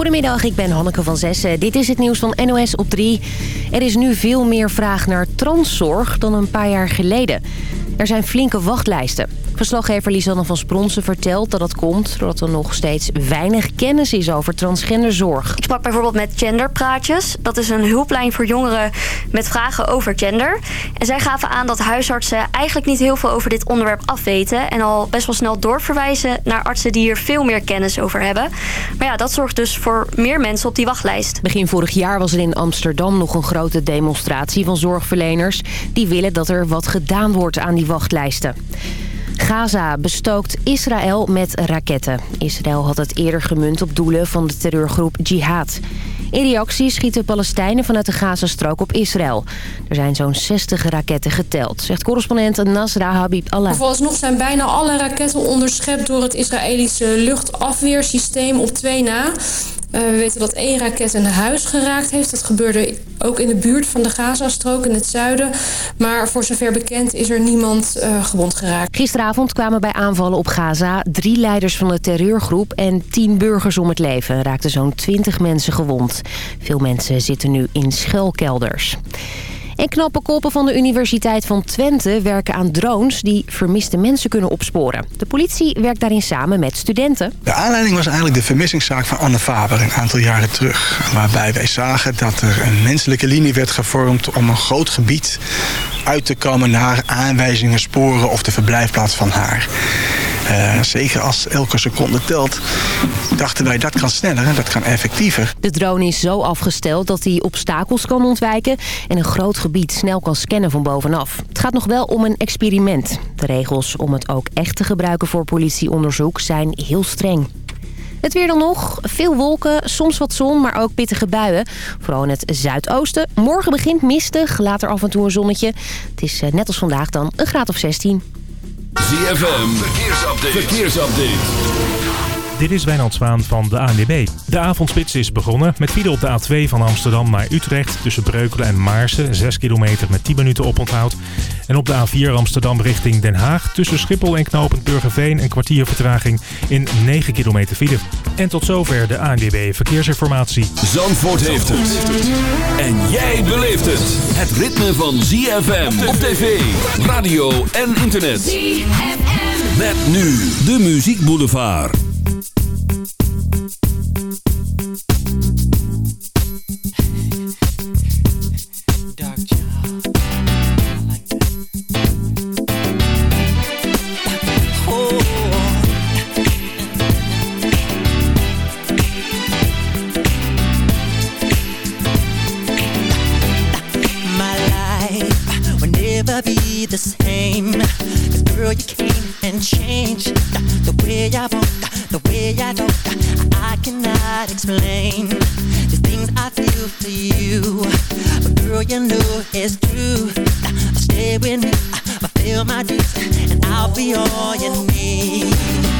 Goedemiddag, ik ben Hanneke van Zessen. Dit is het nieuws van NOS op 3. Er is nu veel meer vraag naar transzorg dan een paar jaar geleden. Er zijn flinke wachtlijsten. Verslaggever Lisanne van Spronsen vertelt dat dat komt... doordat er nog steeds weinig kennis is over transgenderzorg. Ik sprak bijvoorbeeld met Genderpraatjes. Dat is een hulplijn voor jongeren met vragen over gender. En zij gaven aan dat huisartsen eigenlijk niet heel veel over dit onderwerp afweten... en al best wel snel doorverwijzen naar artsen die hier veel meer kennis over hebben. Maar ja, dat zorgt dus voor meer mensen op die wachtlijst. Begin vorig jaar was er in Amsterdam nog een grote demonstratie van zorgverleners... die willen dat er wat gedaan wordt aan die wachtlijsten. Gaza bestookt Israël met raketten. Israël had het eerder gemunt op doelen van de terreurgroep Jihad. In reactie schieten Palestijnen vanuit de Gazastrook op Israël. Er zijn zo'n 60 raketten geteld, zegt correspondent Nasra Habib Allah. Vooralsnog zijn bijna alle raketten onderschept door het Israëlische luchtafweersysteem op twee na. Uh, we weten dat één raket een huis geraakt heeft. Dat gebeurde ook in de buurt van de Gazastrook in het zuiden. Maar voor zover bekend is er niemand uh, gewond geraakt. Gisteravond kwamen bij aanvallen op Gaza drie leiders van de terreurgroep... en tien burgers om het leven. Raakten zo'n twintig mensen gewond. Veel mensen zitten nu in schuilkelders. En knappe koppen van de Universiteit van Twente werken aan drones die vermiste mensen kunnen opsporen. De politie werkt daarin samen met studenten. De aanleiding was eigenlijk de vermissingszaak van Anne Faber een aantal jaren terug. Waarbij wij zagen dat er een menselijke linie werd gevormd om een groot gebied uit te komen naar aanwijzingen, sporen of de verblijfplaats van haar. Uh, zeker als elke seconde telt, dachten wij dat kan sneller en dat kan effectiever. De drone is zo afgesteld dat hij obstakels kan ontwijken en een groot gebied snel kan scannen van bovenaf. Het gaat nog wel om een experiment. De regels om het ook echt te gebruiken voor politieonderzoek zijn heel streng. Het weer dan nog. Veel wolken, soms wat zon, maar ook pittige buien. Vooral in het zuidoosten. Morgen begint mistig, later af en toe een zonnetje. Het is net als vandaag dan een graad of 16. ZFM, verkeersupdate. verkeersupdate. Dit is Wijnand Zwaan van de ANWB. De avondspits is begonnen met file op de A2 van Amsterdam naar Utrecht... tussen Breukelen en Maarsen, 6 kilometer met 10 minuten oponthoud. En op de A4 Amsterdam richting Den Haag... tussen Schiphol en Knopend Burgerveen een kwartier vertraging in 9 kilometer file. En tot zover de ANWB Verkeersinformatie. Zandvoort heeft het. En jij beleeft het. Het ritme van ZFM op tv, radio en internet. ZFM. Met nu de Muziek Boulevard. thank you cannot explain the things I feel for you. But girl, you know it's true. Stay with me, fulfill my dreams, and I'll be all you need.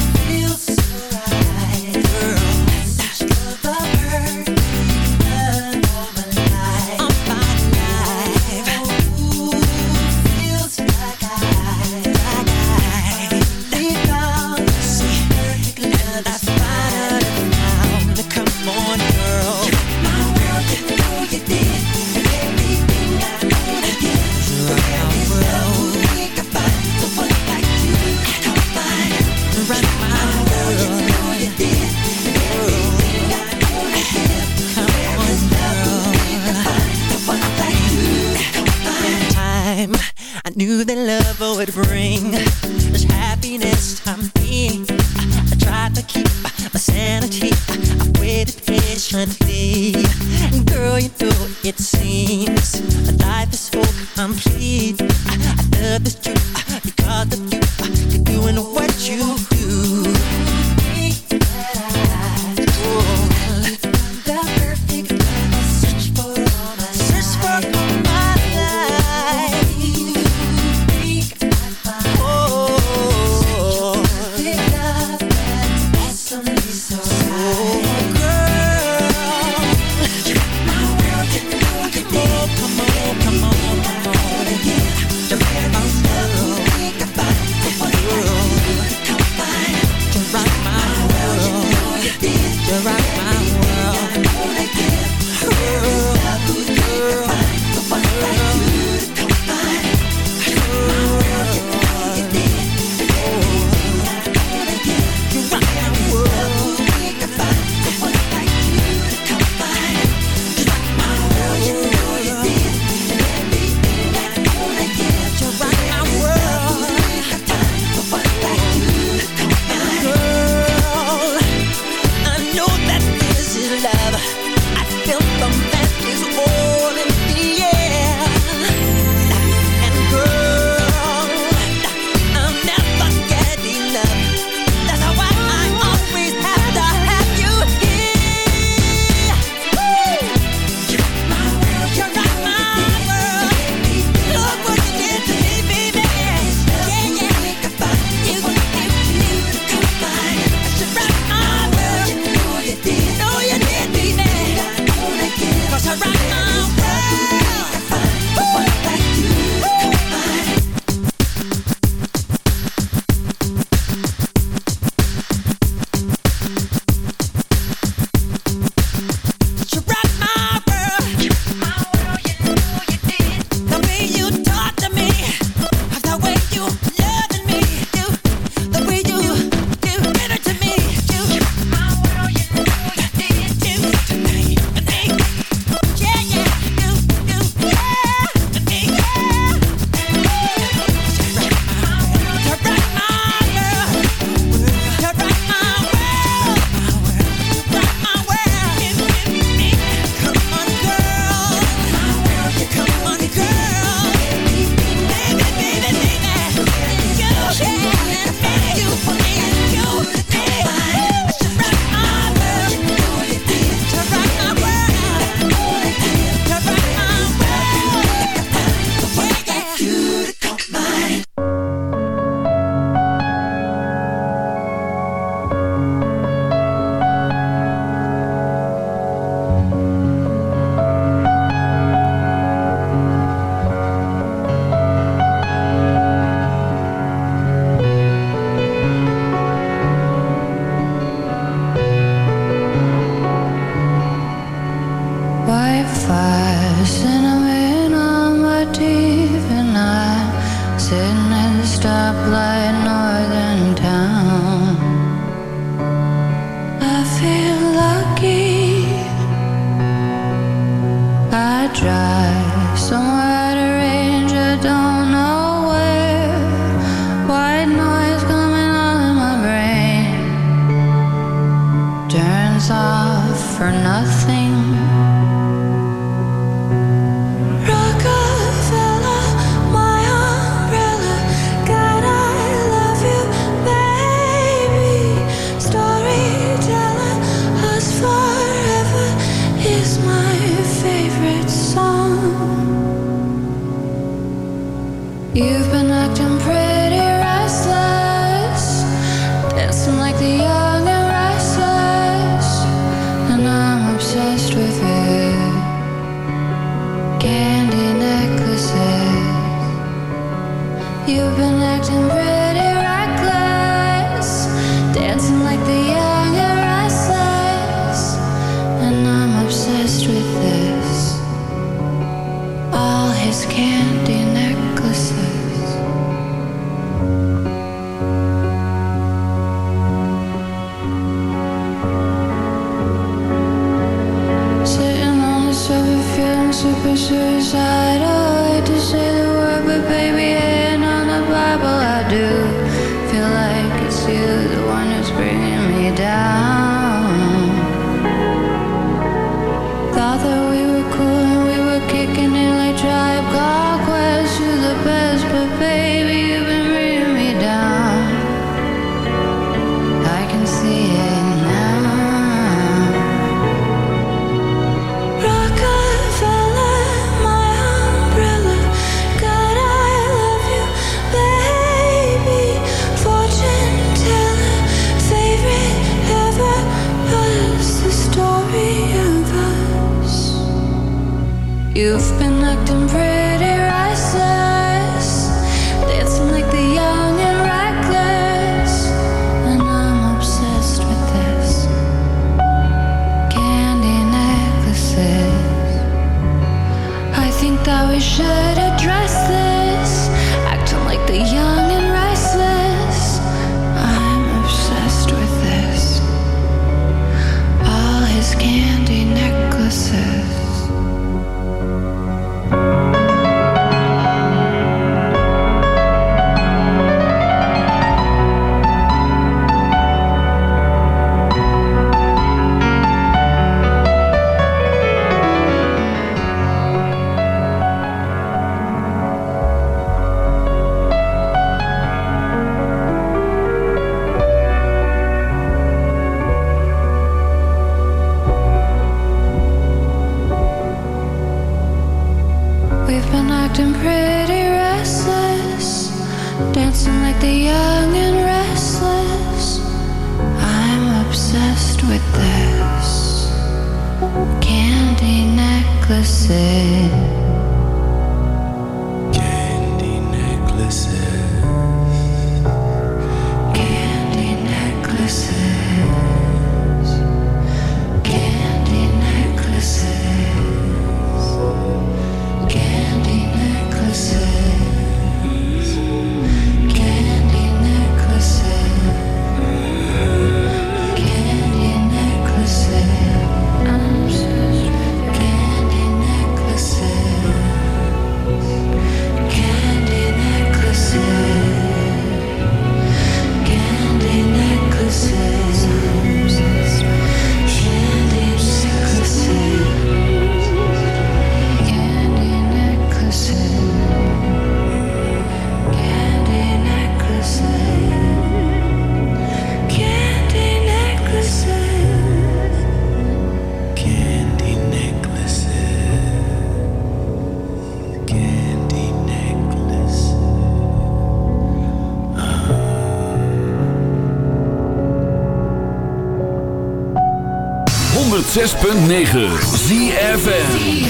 106.9 ZFN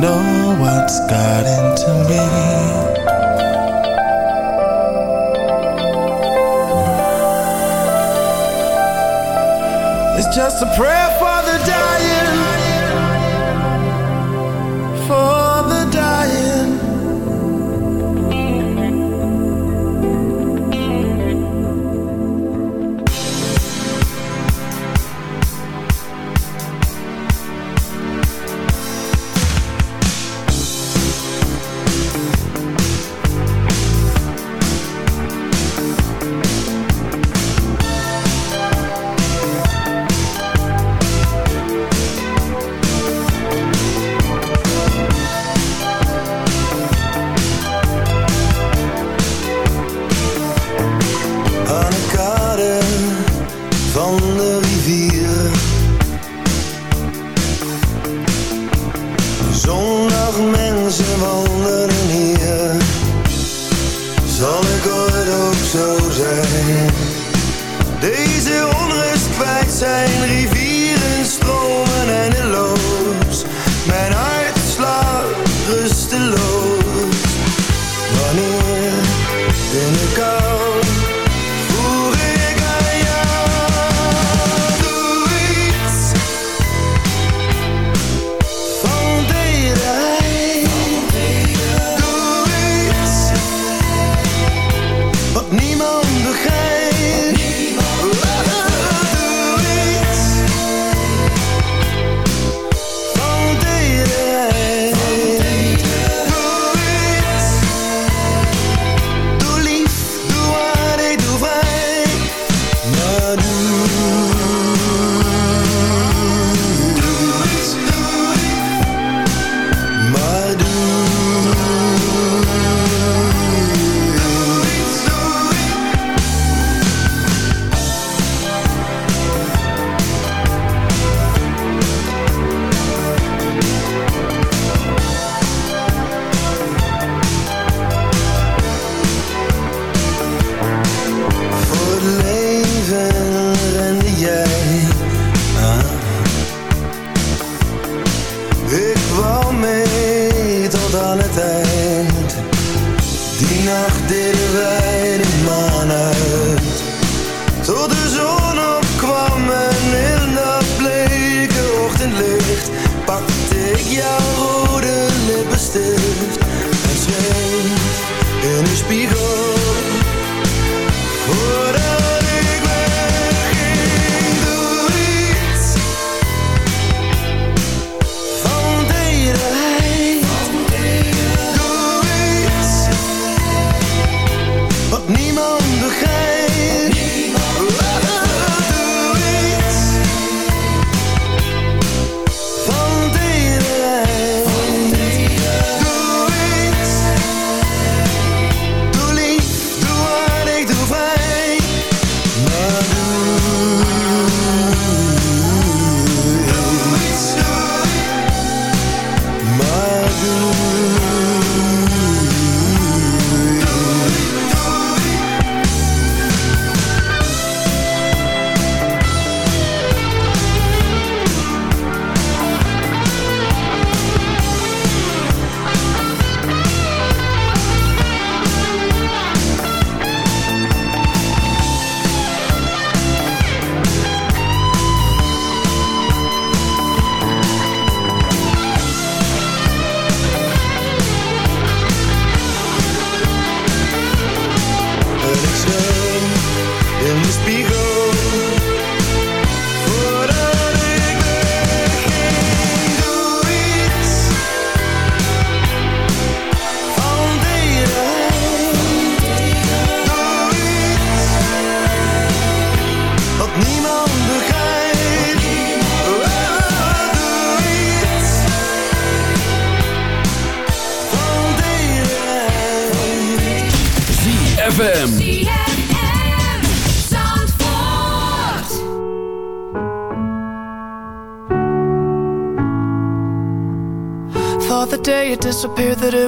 know me. It's just a prayer for the dying.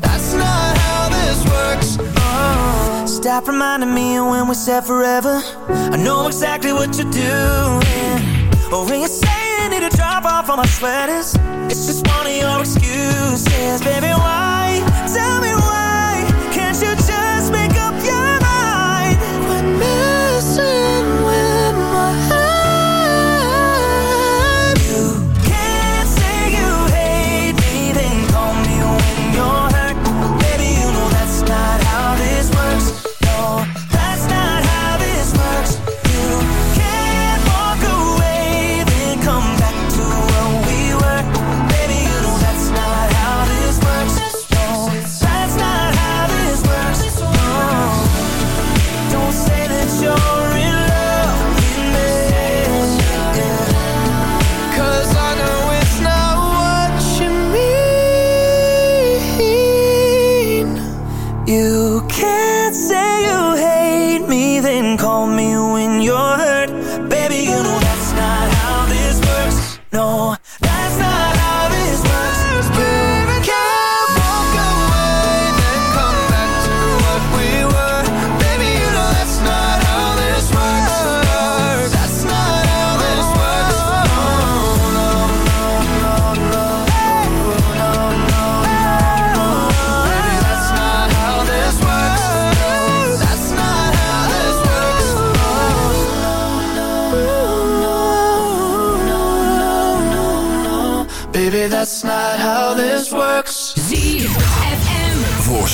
that's not how this works. Oh. Stop reminding me of when we said forever. I know exactly what you're doing. Or when you say you need to drop off all my sweaters, it's just one of your excuses, baby. Why?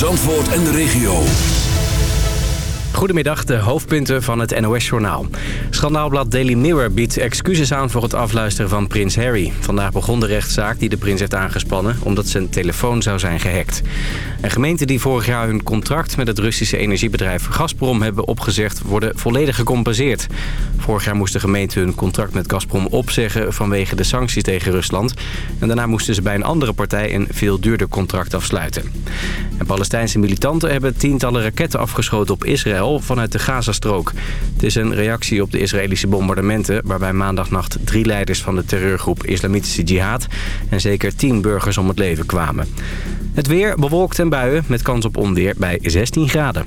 Zandvoort en de regio. Goedemiddag, de hoofdpunten van het NOS-journaal. Schandaalblad Daily Mirror biedt excuses aan voor het afluisteren van prins Harry. Vandaag begon de rechtszaak die de prins heeft aangespannen... omdat zijn telefoon zou zijn gehackt. En gemeenten die vorig jaar hun contract met het Russische energiebedrijf Gazprom hebben opgezegd... worden volledig gecompenseerd. Vorig jaar moest de gemeente hun contract met Gazprom opzeggen... vanwege de sancties tegen Rusland. En daarna moesten ze bij een andere partij een veel duurder contract afsluiten. En Palestijnse militanten hebben tientallen raketten afgeschoten op Israël vanuit de Gazastrook. Het is een reactie op de Israëlische bombardementen... waarbij maandagnacht drie leiders van de terreurgroep Islamitische Jihad... en zeker tien burgers om het leven kwamen. Het weer bewolkt en buien met kans op onweer bij 16 graden.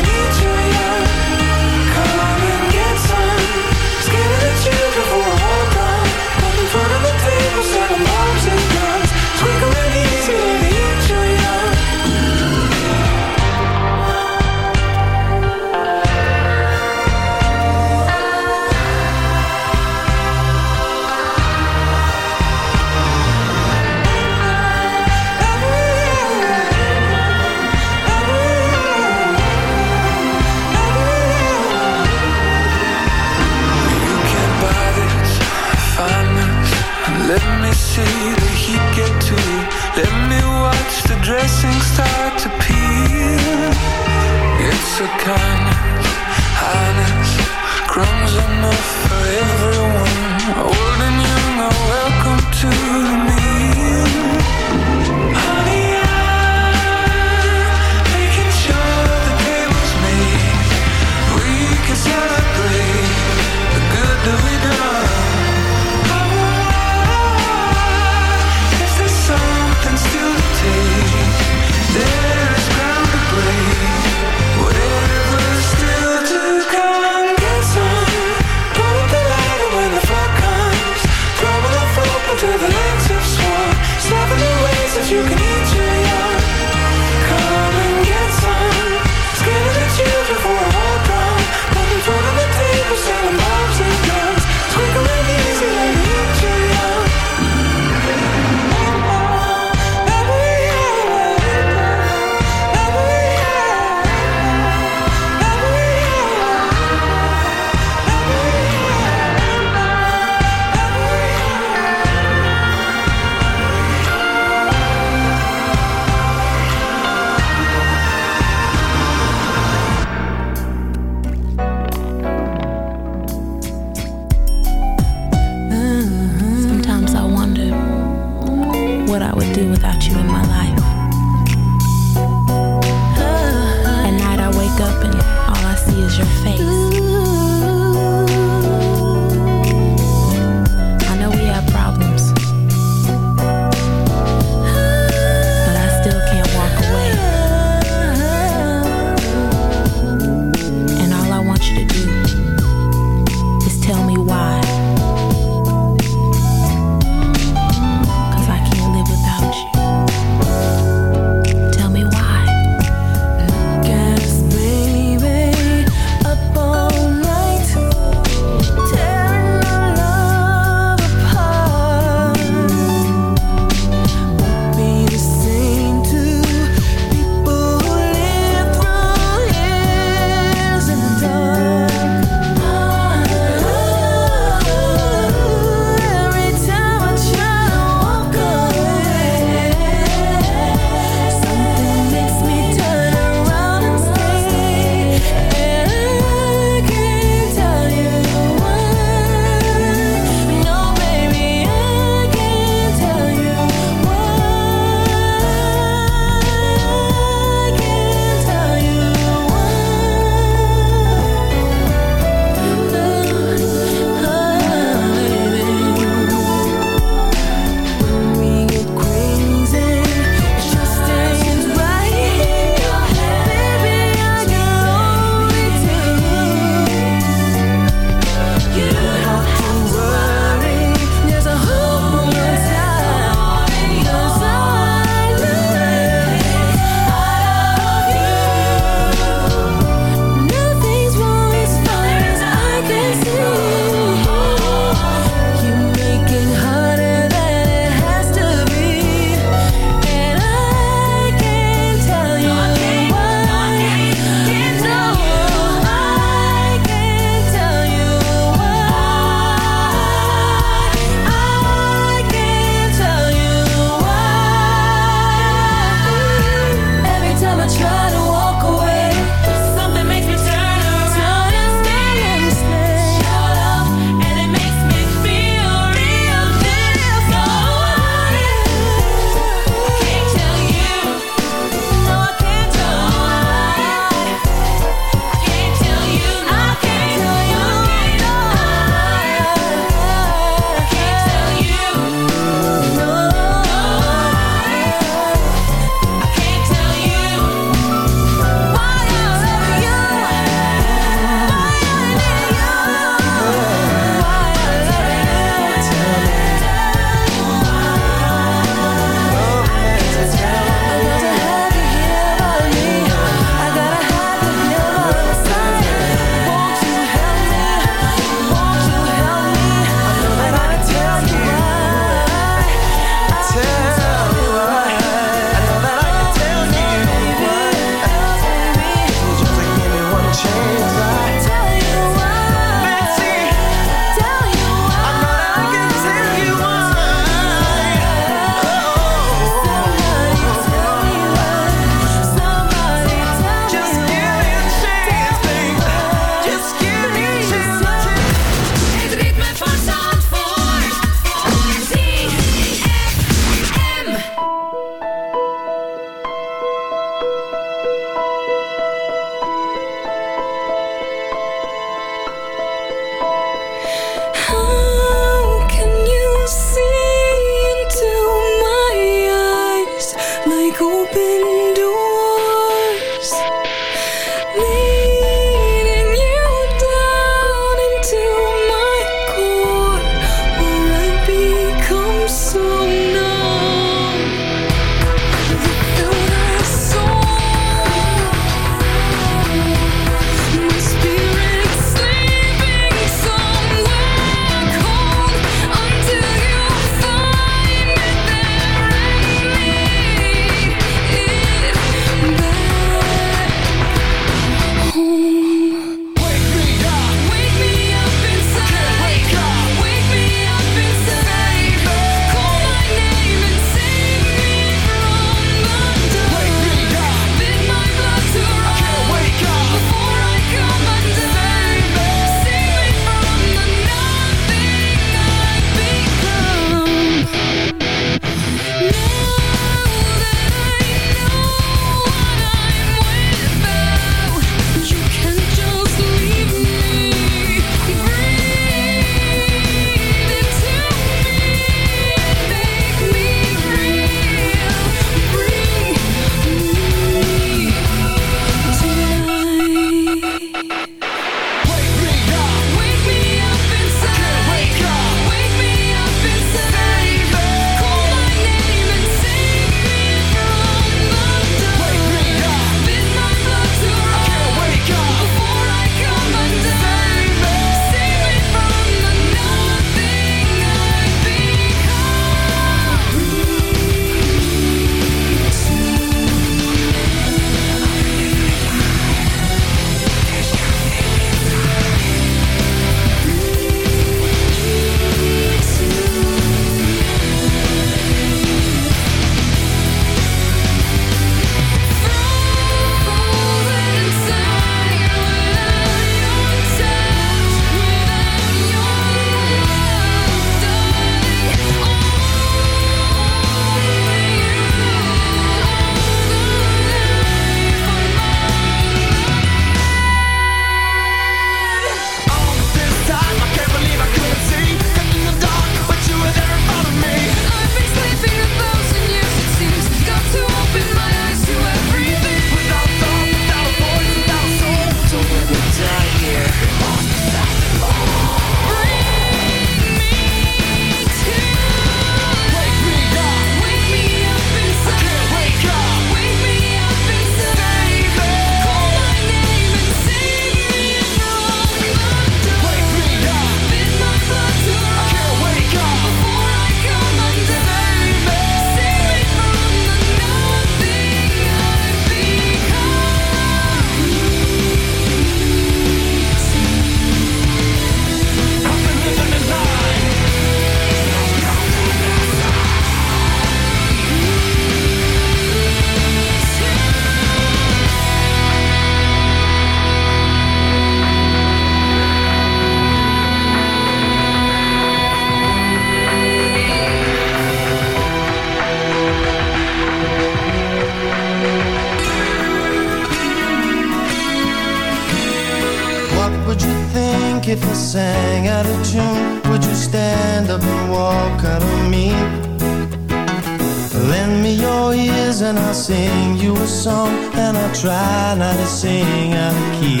Your ears and I'll sing you a song And I'll try not to sing out of key.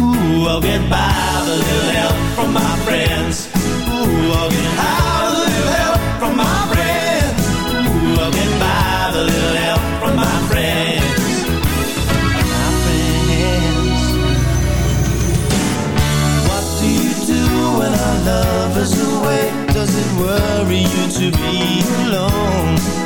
Ooh, I'll get by with a little help from my friends. Ooh, I'll get by with a little help from my friends. Ooh, I'll get by with a little help from my friends. My friends. What do you do when our love is away? Does it worry you to be alone?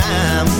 time.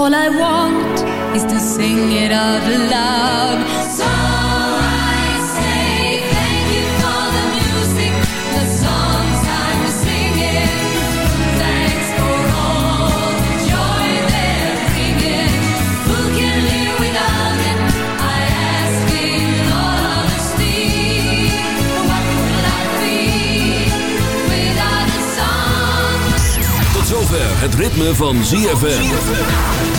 All I want is to sing it out loud. So I say thank you for the music, the songs I'm singing. Thanks for all the joy they're bringing. Who can live without it? I ask in all honesty. What would life be without the song? Tot zover het ritme van ZFM.